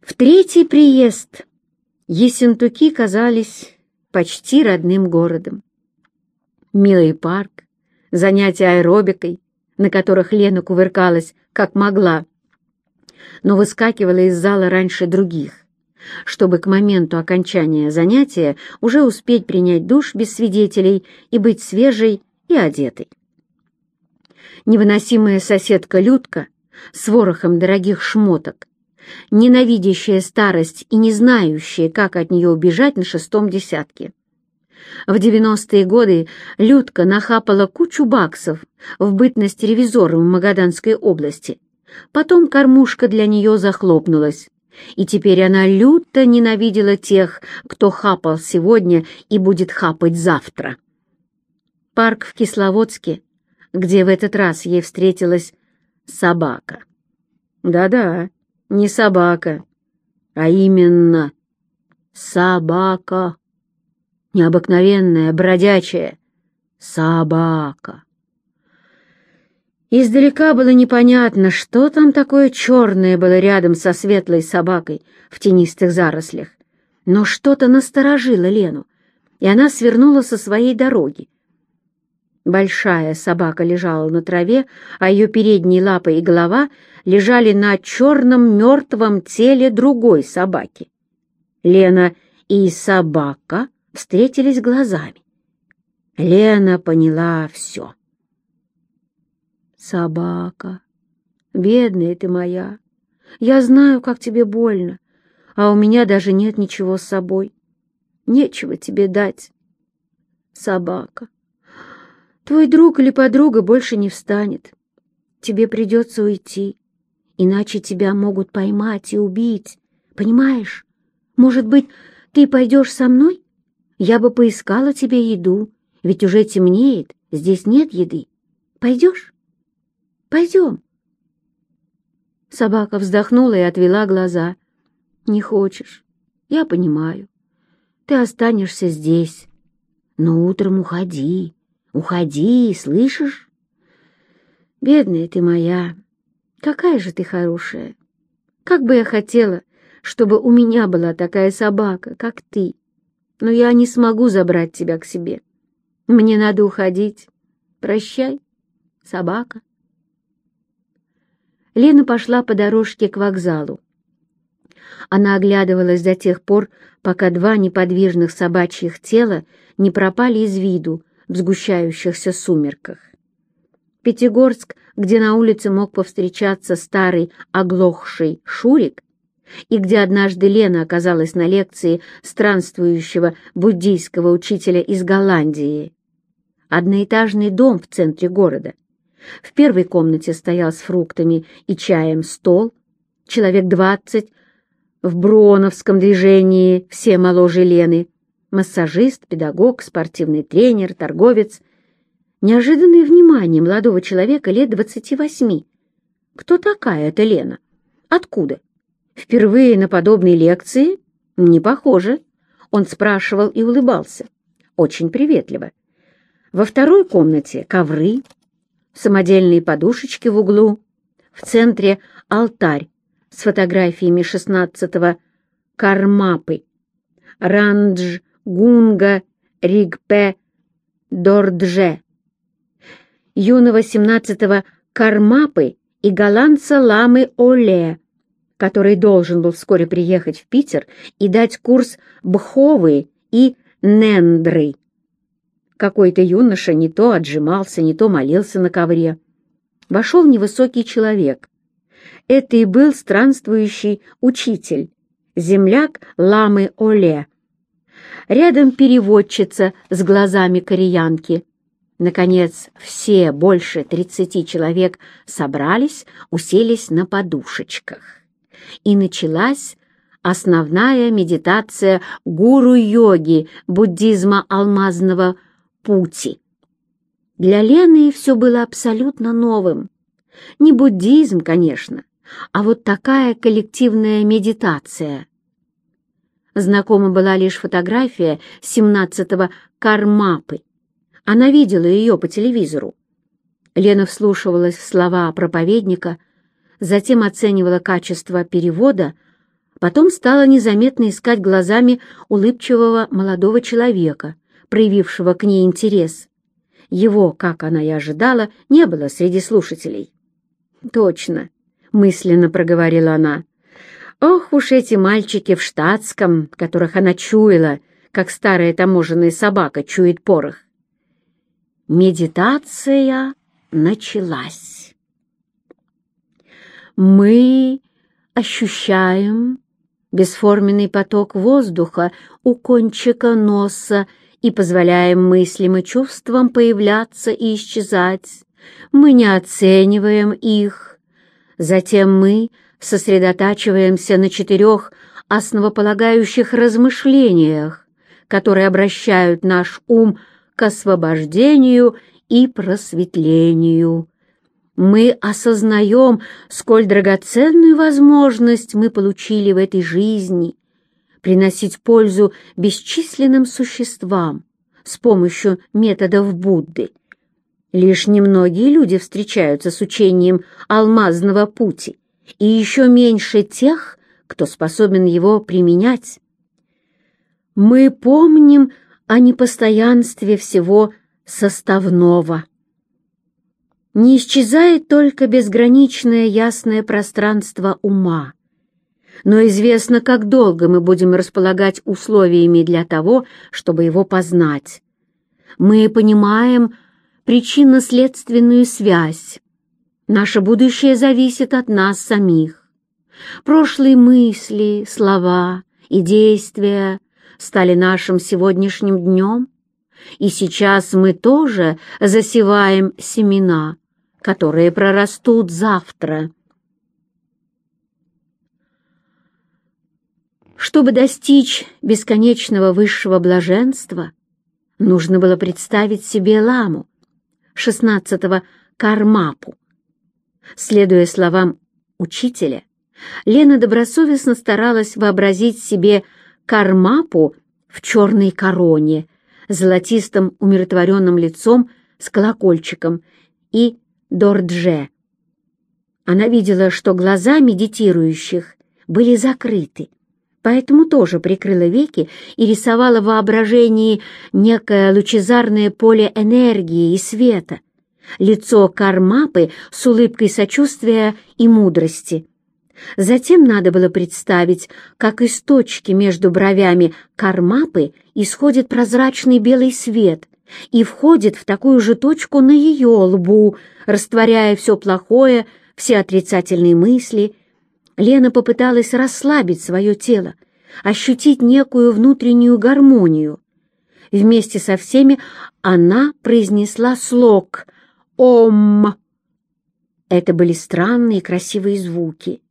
В третий приезд Ессентуки казались почти родным городом. Милый парк, занятия аэробикой, на которых Лена кувыркалась как могла, но выскакивала из зала раньше других, чтобы к моменту окончания занятия уже успеть принять душ без свидетелей и быть свежей и одетой. Невыносимая соседка Людка с ворохом дорогих шмоток, ненавидящая старость и не знающая, как от нее убежать на шестом десятке. В девяностые годы Людка нахапала кучу баксов в бытность ревизором в Магаданской области. Потом кормушка для нее захлопнулась, и теперь она люто ненавидела тех, кто хапал сегодня и будет хапать завтра. Парк в Кисловодске, где в этот раз ей встретилась собака. Да-да, не собака, а именно собака. Необыкновенная, бродячая собака. Издалека было непонятно, что там такое черное было рядом со светлой собакой в тенистых зарослях. Но что-то насторожило Лену, и она свернула со своей дороги. Большая собака лежала на траве, а ее передние лапы и голова лежали на черном мертвом теле другой собаки. Лена и собака встретились глазами. Лена поняла все. «Собака, бедная ты моя, я знаю, как тебе больно, а у меня даже нет ничего с собой. Нечего тебе дать. Собака, твой друг или подруга больше не встанет. Тебе придется уйти, иначе тебя могут поймать и убить. Понимаешь? Может быть, ты пойдешь со мной? Я бы поискала тебе еду, ведь уже темнеет, здесь нет еды. Пойдешь? Пойдем. Собака вздохнула и отвела глаза. Не хочешь? Я понимаю. Ты останешься здесь. Но утром уходи. Уходи, слышишь? Бедная ты моя, какая же ты хорошая. Как бы я хотела, чтобы у меня была такая собака, как ты. Но я не смогу забрать тебя к себе. Мне надо уходить. Прощай, собака. Лена пошла по дорожке к вокзалу. Она оглядывалась до тех пор, пока два неподвижных собачьих тела не пропали из виду в сгущающихся сумерках. Пятигорск, где на улице мог повстречаться старый оглохший Шурик, и где однажды Лена оказалась на лекции странствующего буддийского учителя из Голландии. Одноэтажный дом в центре города, в первой комнате стоял с фруктами и чаем стол, человек двадцать, в броновском движении все моложе Лены, массажист, педагог, спортивный тренер, торговец. Неожиданное внимание молодого человека лет двадцати восьми. Кто такая эта Лена? Откуда? Впервые на подобной лекции? Не похоже. Он спрашивал и улыбался. Очень приветливо. Во второй комнате ковры, самодельные подушечки в углу, в центре алтарь с фотографиями шестнадцатого Кармапы, Рандж, Гунга, Ригпе, Дордже, юного семнадцатого Кармапы и голландца Ламы Оле, который должен был вскоре приехать в Питер и дать курс Бховы и Нендры. Какой-то юноша не то отжимался, не то молился на ковре. Вошел невысокий человек. Это и был странствующий учитель, земляк Ламы Оле. Рядом переводчица с глазами кореянки. Наконец, все, больше тридцати человек, собрались, уселись на подушечках. И началась основная медитация гуру-йоги буддизма алмазного пути. Для Лены все было абсолютно новым. Не буддизм, конечно, а вот такая коллективная медитация. Знакома была лишь фотография 17-го Кармапы. Она видела ее по телевизору. Лена вслушивалась в слова проповедника, затем оценивала качество перевода, Потом стала незаметно искать глазами улыбчивого молодого человека, проявившего к ней интерес. Его, как она и ожидала, не было среди слушателей. «Точно», — мысленно проговорила она. «Ох уж эти мальчики в штатском, которых она чуяла, как старая таможенная собака чует порох». Медитация началась. Мы ощущаем бесформенный поток воздуха у кончика носа и позволяем мыслям и чувствам появляться и исчезать. Мы не оцениваем их. Затем мы сосредотачиваемся на четырех основополагающих размышлениях, которые обращают наш ум к освобождению и просветлению мы осознаем, сколь драгоценную возможность мы получили в этой жизни приносить пользу бесчисленным существам с помощью методов Будды. Лишь немногие люди встречаются с учением алмазного пути, и еще меньше тех, кто способен его применять. Мы помним о непостоянстве всего составного – не исчезает только безграничное ясное пространство ума, но известно, как долго мы будем располагать условиями для того, чтобы его познать. Мы понимаем причинно-следственную связь. Наше будущее зависит от нас самих. Прошлые мысли, слова и действия стали нашим сегодняшним днем, и сейчас мы тоже засеваем семена, которые прорастут завтра. Чтобы достичь бесконечного высшего блаженства, нужно было представить себе ламу, шестнадцатого Кармапу. Следуя словам учителя, Лена добросовестно старалась вообразить себе Кармапу в черной короне, золотистым умиротворенным лицом с колокольчиком и Дордже. Она видела, что глаза медитирующих были закрыты, поэтому тоже прикрыла веки и рисовала в воображении некое лучезарное поле энергии и света, лицо Кармапы с улыбкой сочувствия и мудрости. Затем надо было представить, как из точки между бровями Кармапы исходит прозрачный белый свет, и входит в такую же точку на ее лбу, растворяя все плохое, все отрицательные мысли. Лена попыталась расслабить свое тело, ощутить некую внутреннюю гармонию. Вместе со всеми она произнесла слог «Ом». Это были странные красивые звуки.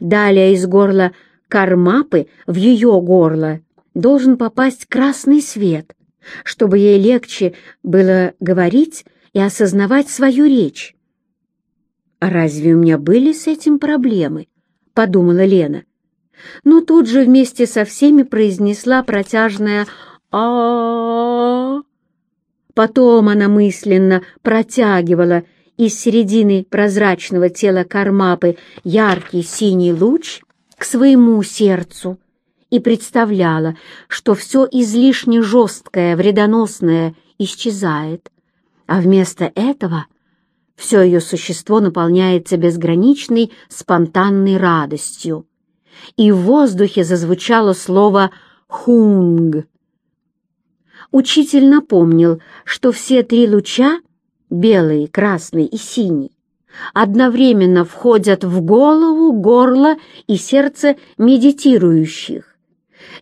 Далее из горла Кармапы в ее горло должен попасть красный свет — чтобы ей легче было говорить и осознавать свою речь. «А разве у меня были с этим проблемы?» — подумала Лена. Но тут же вместе со всеми произнесла протяжное а, Потом она мысленно протягивала из середины прозрачного тела Кармапы яркий синий луч к своему сердцу и представляла, что все излишне жесткое, вредоносное исчезает, а вместо этого все ее существо наполняется безграничной спонтанной радостью. И в воздухе зазвучало слово «хунг». Учитель напомнил, что все три луча — белый, красный и синий — одновременно входят в голову, горло и сердце медитирующих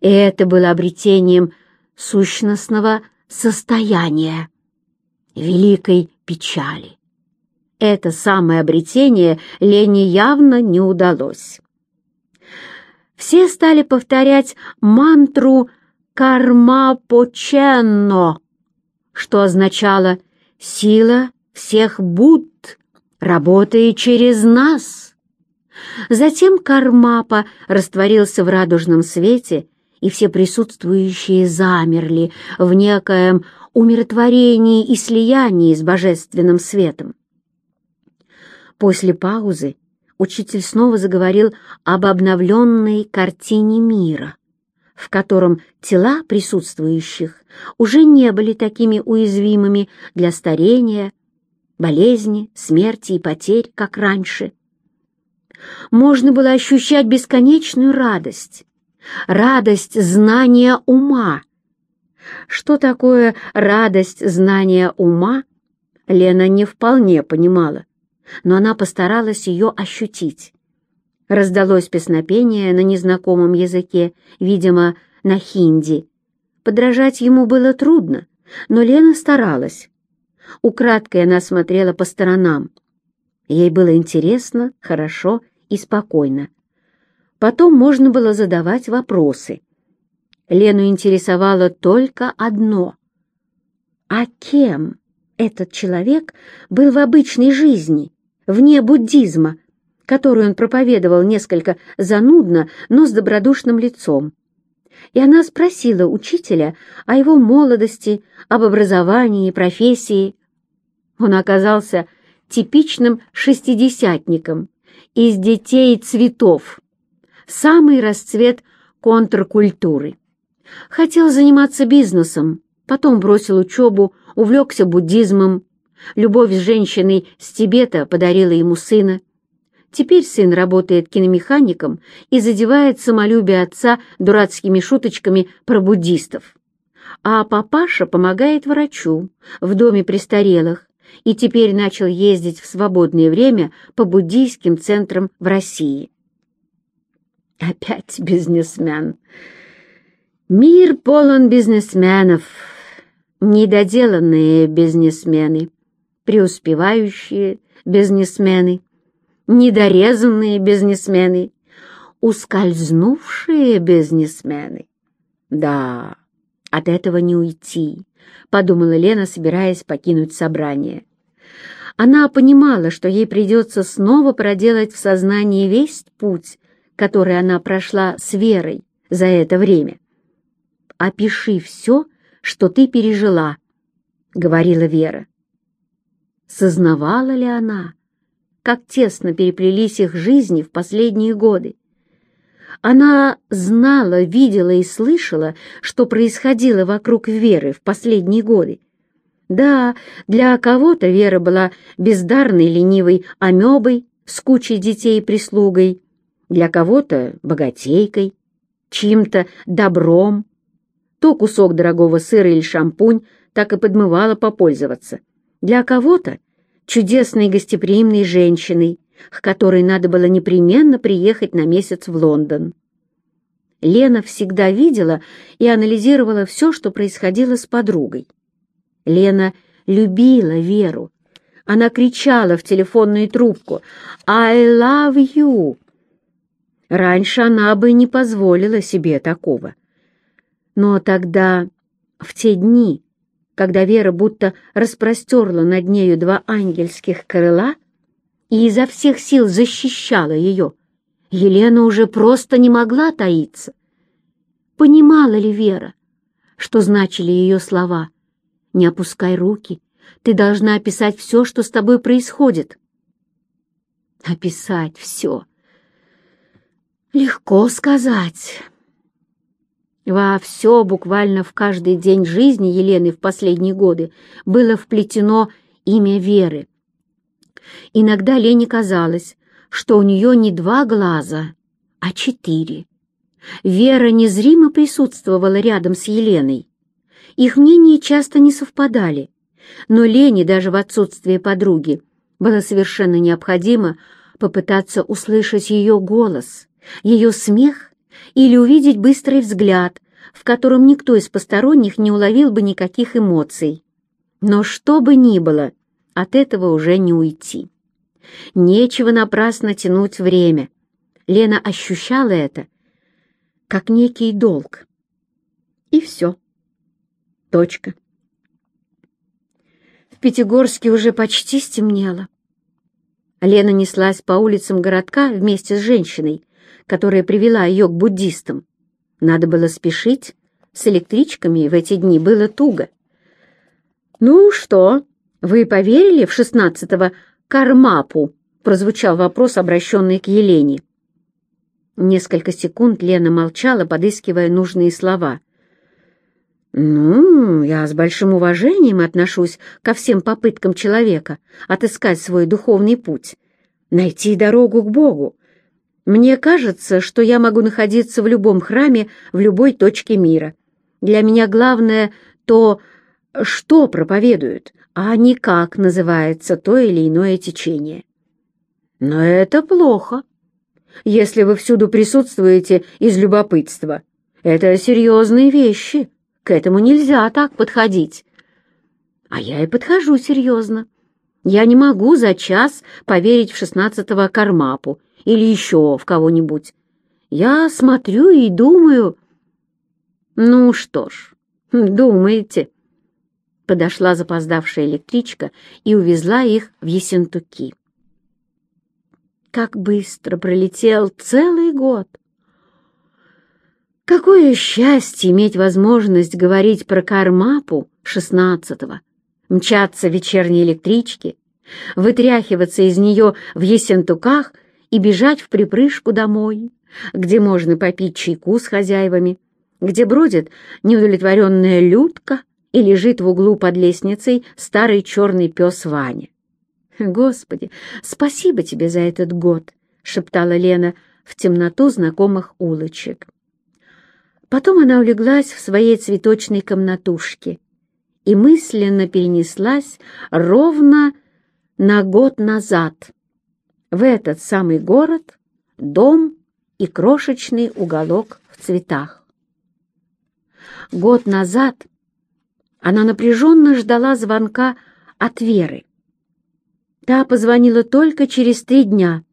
и это было обретением сущностного состояния, великой печали. Это самое обретение Лене явно не удалось. Все стали повторять мантру «Карма-поченно», что означало «сила всех Будд работает через нас». Затем Кармапа растворился в радужном свете и все присутствующие замерли в некоем умиротворении и слиянии с божественным светом. После паузы учитель снова заговорил об обновленной картине мира, в котором тела присутствующих уже не были такими уязвимыми для старения, болезни, смерти и потерь, как раньше. Можно было ощущать бесконечную радость, радость знания ума. Что такое радость знания ума, Лена не вполне понимала, но она постаралась ее ощутить. Раздалось песнопение на незнакомом языке, видимо, на хинди. Подражать ему было трудно, но Лена старалась. Украдкой она смотрела по сторонам. Ей было интересно, хорошо и спокойно. Потом можно было задавать вопросы. Лену интересовало только одно. А кем этот человек был в обычной жизни, вне буддизма, которую он проповедовал несколько занудно, но с добродушным лицом? И она спросила учителя о его молодости, об образовании профессии. Он оказался типичным шестидесятником, из детей цветов, самый расцвет контркультуры. Хотел заниматься бизнесом, потом бросил учебу, увлекся буддизмом. Любовь с женщиной с Тибета подарила ему сына. Теперь сын работает киномехаником и задевает самолюбие отца дурацкими шуточками про буддистов. А папаша помогает врачу в доме престарелых и теперь начал ездить в свободное время по буддийским центрам в России. Опять бизнесмен. Мир полон бизнесменов, недоделанные бизнесмены, преуспевающие бизнесмены, недорезанные бизнесмены, ускользнувшие бизнесмены. Да, от этого не уйти, подумала Лена, собираясь покинуть собрание. Она понимала, что ей придется снова проделать в сознании весь путь, который она прошла с Верой за это время. «Опиши все, что ты пережила», — говорила Вера. Сознавала ли она, как тесно переплелись их жизни в последние годы? Она знала, видела и слышала, что происходило вокруг Веры в последние годы. Да, для кого-то Вера была бездарной ленивой амебой с кучей детей и прислугой, для кого-то богатейкой, чьим-то добром. То кусок дорогого сыра или шампунь так и подмывало попользоваться. Для кого-то чудесной гостеприимной женщиной, к которой надо было непременно приехать на месяц в Лондон. Лена всегда видела и анализировала все, что происходило с подругой. Лена любила Веру. Она кричала в телефонную трубку «I love you!». Раньше она бы не позволила себе такого. Но тогда, в те дни, когда Вера будто распростерла над нею два ангельских крыла, и изо всех сил защищала ее. Елена уже просто не могла таиться. Понимала ли Вера, что значили ее слова «Не опускай руки, ты должна описать все, что с тобой происходит». Описать все. Легко сказать. Во все, буквально в каждый день жизни Елены в последние годы было вплетено имя Веры. Иногда Лене казалось, что у нее не два глаза, а четыре. Вера незримо присутствовала рядом с Еленой. Их мнения часто не совпадали, но Лене даже в отсутствие подруги было совершенно необходимо попытаться услышать ее голос, ее смех или увидеть быстрый взгляд, в котором никто из посторонних не уловил бы никаких эмоций. Но что бы ни было, от этого уже не уйти. Нечего напрасно тянуть время. Лена ощущала это, как некий долг. И все. Точка. В Пятигорске уже почти стемнело. Лена неслась по улицам городка вместе с женщиной, которая привела ее к буддистам. Надо было спешить, с электричками в эти дни было туго. «Ну что, вы поверили в шестнадцатого Кармапу?» — прозвучал вопрос, обращенный к Елене. Несколько секунд Лена молчала, подыскивая нужные слова. «Ну, я с большим уважением отношусь ко всем попыткам человека отыскать свой духовный путь, найти дорогу к Богу. Мне кажется, что я могу находиться в любом храме в любой точке мира. Для меня главное то, что проповедуют, а не как называется то или иное течение. Но это плохо, если вы всюду присутствуете из любопытства. Это серьезные вещи, к этому нельзя так подходить. А я и подхожу серьезно. Я не могу за час поверить в шестнадцатого Кармапу или еще в кого-нибудь. Я смотрю и думаю... Ну что ж, думаете. Подошла запоздавшая электричка и увезла их в Ессентуки. Как быстро пролетел целый год! Какое счастье иметь возможность говорить про Кармапу шестнадцатого, мчаться в вечерней электричке, вытряхиваться из нее в Ессентуках и бежать в припрыжку домой, где можно попить чайку с хозяевами, где бродит неудовлетворенная Людка и лежит в углу под лестницей старый черный пес Ваня. «Господи, спасибо тебе за этот год!» — шептала Лена в темноту знакомых улочек. Потом она улеглась в своей цветочной комнатушке и мысленно перенеслась ровно на год назад, в этот самый город, дом и крошечный уголок в цветах. Год назад она напряженно ждала звонка от Веры. Та позвонила только через три дня.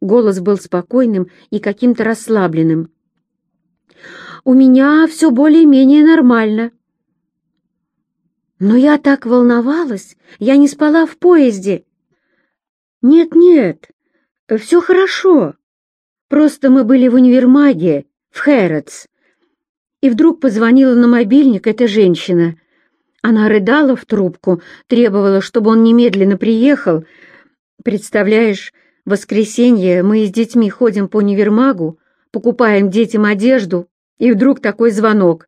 Голос был спокойным и каким-то расслабленным. «У меня все более-менее нормально». «Но я так волновалась, я не спала в поезде». «Нет-нет, все хорошо. Просто мы были в универмаге, в Хэротс. И вдруг позвонила на мобильник эта женщина. Она рыдала в трубку, требовала, чтобы он немедленно приехал. Представляешь, в воскресенье мы с детьми ходим по универмагу, покупаем детям одежду, и вдруг такой звонок.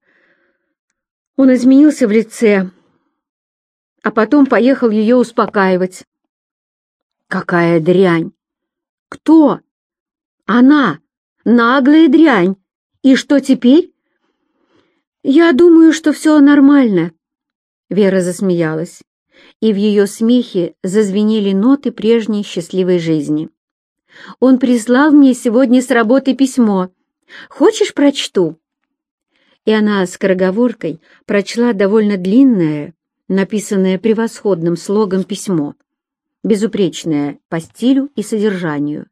Он изменился в лице, а потом поехал ее успокаивать. Какая дрянь! Кто? Она, наглая дрянь. И что теперь? Я думаю, что все нормально. Вера засмеялась, и в ее смехе зазвенели ноты прежней счастливой жизни. «Он прислал мне сегодня с работы письмо. Хочешь, прочту?» И она с скороговоркой прочла довольно длинное, написанное превосходным слогом письмо, безупречное по стилю и содержанию,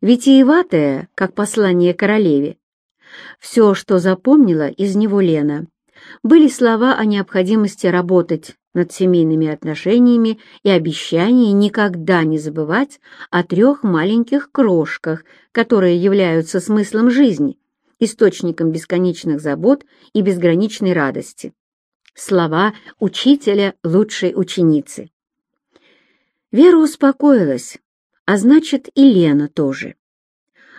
витиеватое, как послание королеве. Все, что запомнила из него Лена, были слова о необходимости работать над семейными отношениями и обещании никогда не забывать о трех маленьких крошках, которые являются смыслом жизни, источником бесконечных забот и безграничной радости. Слова учителя лучшей ученицы. Вера успокоилась, а значит и Лена тоже.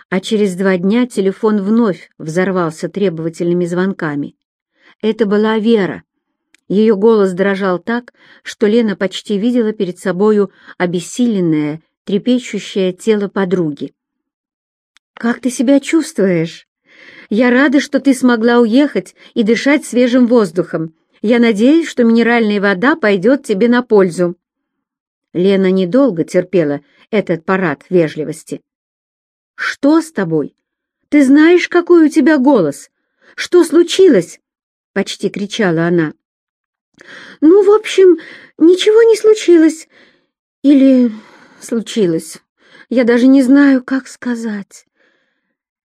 А через два дня телефон вновь взорвался требовательными звонками. Это была Вера. Ее голос дрожал так, что Лена почти видела перед собою обессиленное, трепещущее тело подруги. «Как ты себя чувствуешь? Я рада, что ты смогла уехать и дышать свежим воздухом. Я надеюсь, что минеральная вода пойдет тебе на пользу». Лена недолго терпела этот парад вежливости. «Что с тобой? Ты знаешь, какой у тебя голос? Что случилось?» — почти кричала она. «Ну, в общем, ничего не случилось. Или случилось. Я даже не знаю, как сказать».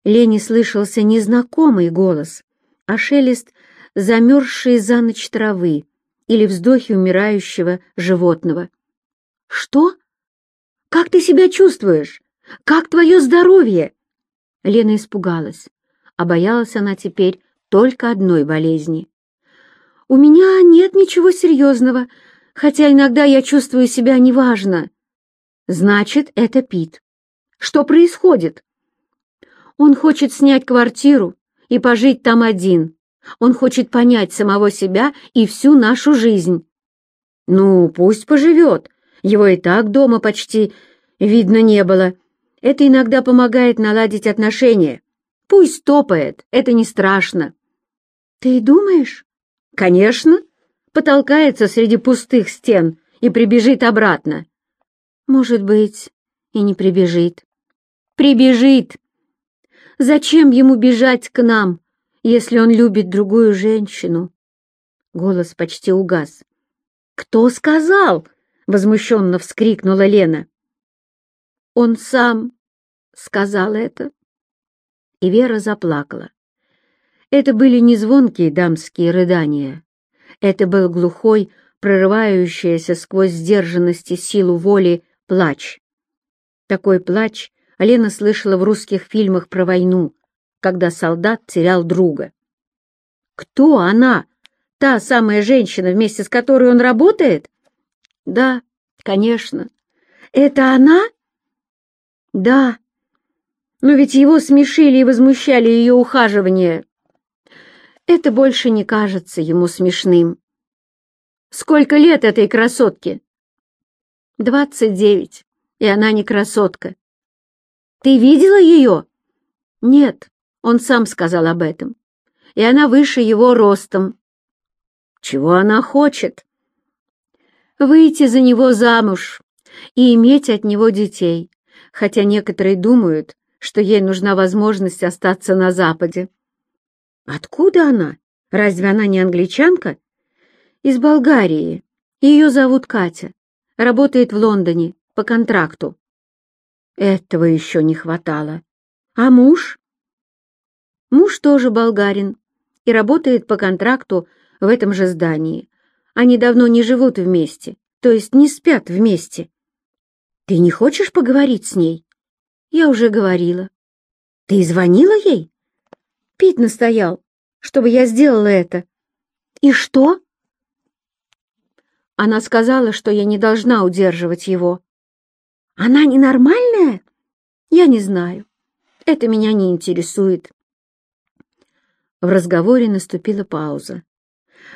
Лене слышался незнакомый голос, а шелест замерзшей за ночь травы или вздохи умирающего животного. «Что? Как ты себя чувствуешь? Как твое здоровье?» Лена испугалась, а боялась она теперь только одной болезни. «У меня нет ничего серьезного, хотя иногда я чувствую себя неважно». Значит, это Пит. Что происходит? Он хочет снять квартиру и пожить там один. Он хочет понять самого себя и всю нашу жизнь. Ну, пусть поживет. Его и так дома почти видно не было. Это иногда помогает наладить отношения. Пусть топает, это не страшно. Ты думаешь? Конечно. Потолкается среди пустых стен и прибежит обратно. Может быть, и не прибежит. Прибежит. Зачем ему бежать к нам, если он любит другую женщину? Голос почти угас. «Кто сказал?» — возмущенно вскрикнула Лена. «Он сам сказал это». И Вера заплакала. Это были не звонкие дамские рыдания. Это был глухой, прорывающийся сквозь сдержанность и силу воли плач. Такой плач Лена слышала в русских фильмах про войну, когда солдат терял друга. «Кто она? Та самая женщина, вместе с которой он работает?» «Да, конечно. Это она?» «Да. Но ведь его смешили и возмущали ее ухаживание. Это больше не кажется ему смешным. Сколько лет этой красотке? Двадцать девять, и она не красотка. Ты видела ее? Нет, он сам сказал об этом. И она выше его ростом. Чего она хочет? Выйти за него замуж и иметь от него детей, хотя некоторые думают, что ей нужна возможность остаться на Западе. Откуда она? Разве она не англичанка? Из Болгарии. Ее зовут Катя. Работает в Лондоне по контракту. Этого еще не хватало. А муж? Муж тоже болгарин и работает по контракту в этом же здании. Они давно не живут вместе, то есть не спят вместе. Ты не хочешь поговорить с ней? Я уже говорила. Ты звонила ей? Пит настоял, чтобы я сделала это. И что? Она сказала, что я не должна удерживать его. Она ненормальная? Я не знаю. Это меня не интересует. В разговоре наступила пауза.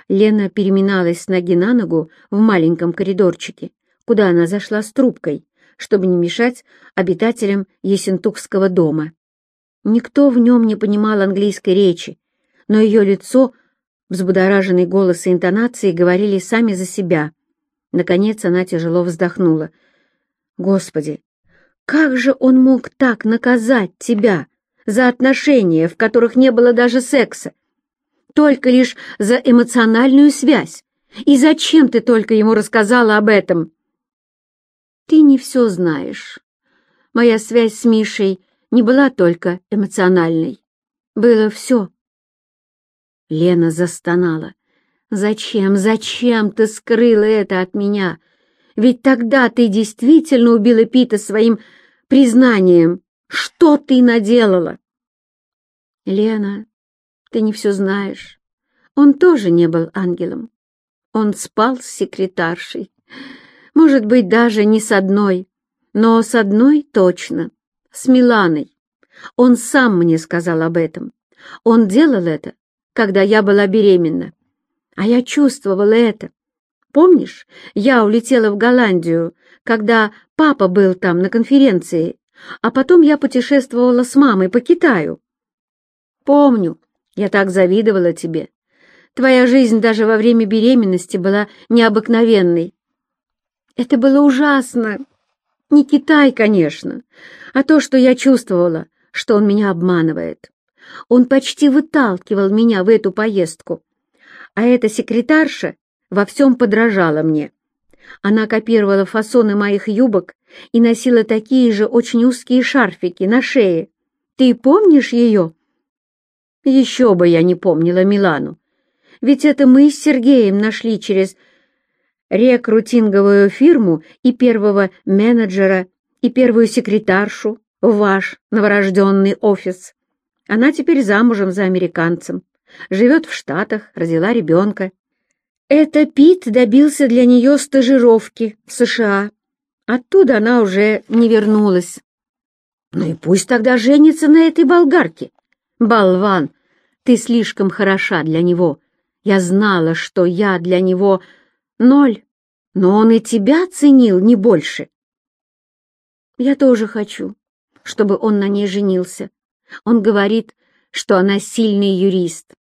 Лена переминалась с ноги на ногу в маленьком коридорчике, куда она зашла с трубкой, чтобы не мешать обитателям Есентукского дома. Никто в нем не понимал английской речи, но ее лицо, взбудораженный голос и интонации говорили сами за себя. Наконец она тяжело вздохнула. «Господи, как же он мог так наказать тебя за отношения, в которых не было даже секса? Только лишь за эмоциональную связь. И зачем ты только ему рассказала об этом?» «Ты не все знаешь. Моя связь с Мишей не была только эмоциональной. Было все. Лена застонала. «Зачем, зачем ты скрыла это от меня? Ведь тогда ты действительно убила Пита своим признанием. Что ты наделала?» «Лена, ты не все знаешь. Он тоже не был ангелом. Он спал с секретаршей. Может быть, даже не с одной, но с одной точно с Миланой. Он сам мне сказал об этом. Он делал это, когда я была беременна. А я чувствовала это. Помнишь, я улетела в Голландию, когда папа был там на конференции, а потом я путешествовала с мамой по Китаю. Помню, я так завидовала тебе. Твоя жизнь даже во время беременности была необыкновенной. Это было ужасно. Не Китай, конечно, а то, что я чувствовала, что он меня обманывает. Он почти выталкивал меня в эту поездку. А эта секретарша во всем подражала мне. Она копировала фасоны моих юбок и носила такие же очень узкие шарфики на шее. Ты помнишь ее? Еще бы я не помнила Милану. Ведь это мы с Сергеем нашли через рекрутинговую фирму и первого менеджера, и первую секретаршу в ваш новорожденный офис. Она теперь замужем за американцем, живет в Штатах, родила ребенка. Это Пит добился для нее стажировки в США, Оттуда она уже не вернулась. Ну и пусть тогда женится на этой болгарке. Болван, ты слишком хороша для него. Я знала, что я для него ноль, но он и тебя ценил не больше. Я тоже хочу, чтобы он на ней женился. Он говорит, что она сильный юрист.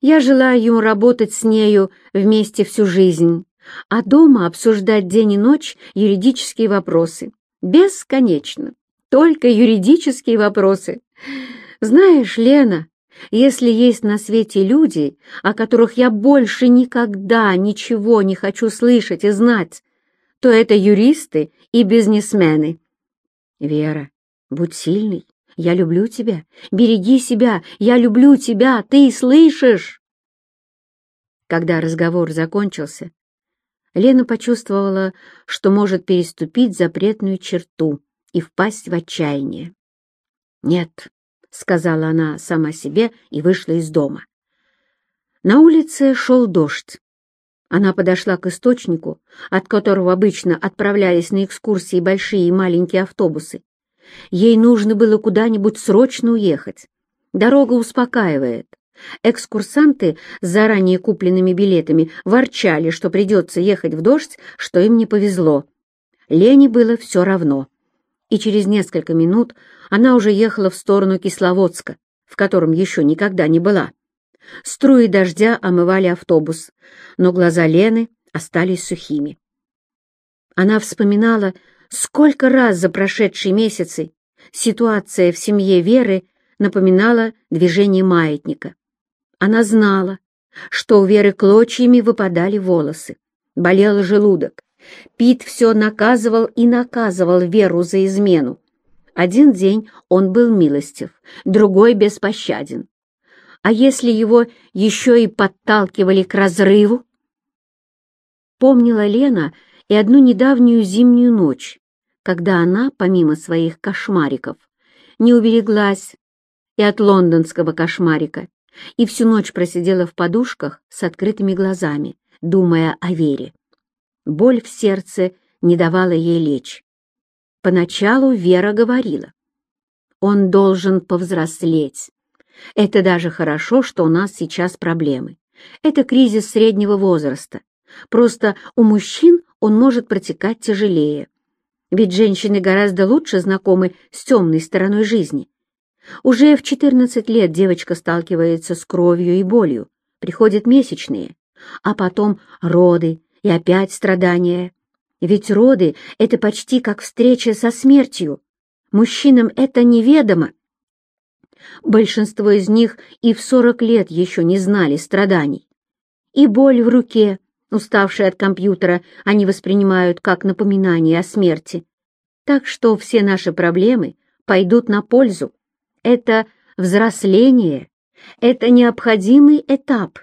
Я желаю ему работать с нею вместе всю жизнь, а дома обсуждать день и ночь юридические вопросы. Бесконечно. Только юридические вопросы. Знаешь, Лена, если есть на свете люди, о которых я больше никогда ничего не хочу слышать и знать, то это юристы и бизнесмены. Вера, будь сильной. Я люблю тебя. Береги себя. Я люблю тебя. Ты слышишь? Когда разговор закончился, Лена почувствовала, что может переступить запретную черту и впасть в отчаяние. «Нет», — сказала она сама себе и вышла из дома. На улице шел дождь. Она подошла к источнику, от которого обычно отправлялись на экскурсии большие и маленькие автобусы. Ей нужно было куда-нибудь срочно уехать. Дорога успокаивает. Экскурсанты с заранее купленными билетами ворчали, что придется ехать в дождь, что им не повезло. Лене было все равно. И через несколько минут она уже ехала в сторону Кисловодска, в котором еще никогда не была. Струи дождя омывали автобус, но глаза Лены остались сухими. Она вспоминала, сколько раз за прошедшие месяцы ситуация в семье Веры напоминала движение маятника. Она знала, что у Веры клочьями выпадали волосы, болел желудок. Пит все наказывал и наказывал Веру за измену. Один день он был милостив, другой беспощаден. А если его еще и подталкивали к разрыву? Помнила Лена и одну недавнюю зимнюю ночь, когда она, помимо своих кошмариков, не убереглась и от лондонского кошмарика, и всю ночь просидела в подушках с открытыми глазами, думая о Вере. Боль в сердце не давала ей лечь. Поначалу Вера говорила, «Он должен повзрослеть. Это даже хорошо, что у нас сейчас проблемы. Это кризис среднего возраста. Просто у мужчин он может протекать тяжелее. Ведь женщины гораздо лучше знакомы с темной стороной жизни. Уже в 14 лет девочка сталкивается с кровью и болью, приходят месячные, а потом роды и опять страдания. Ведь роды — это почти как встреча со смертью. Мужчинам это неведомо. Большинство из них и в 40 лет еще не знали страданий. И боль в руке, уставшие от компьютера, они воспринимают как напоминание о смерти. Так что все наши проблемы пойдут на пользу это взросление, это необходимый этап,